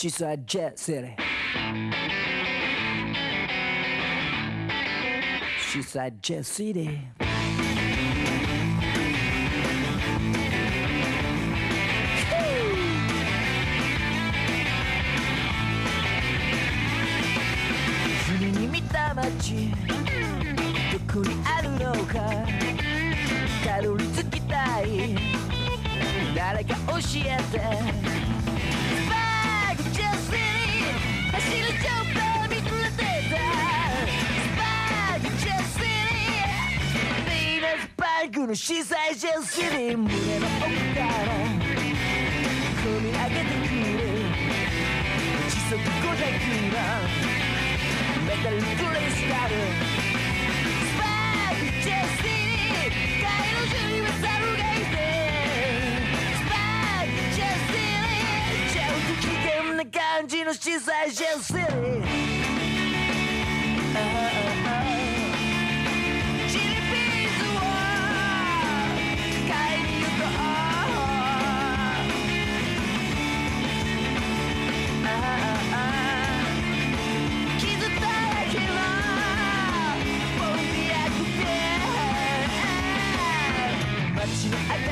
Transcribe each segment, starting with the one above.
She said Jet City. She said Jet City.「船にィ走るチョッパー見つめてたスパークジャスティビーナスパークのシーサイジャスティ胸の奥から込み上げてくる時速500キロメタルクリスタル感じの小さいジャスリーズを買いに行こう傷だらけのボンビアクで街の明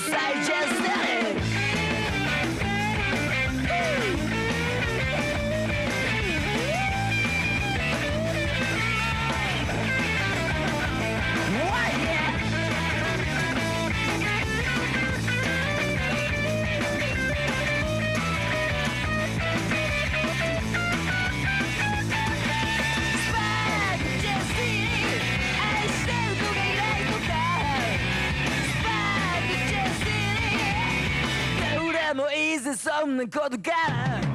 もいいぜそんなことが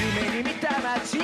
夢に見た街へ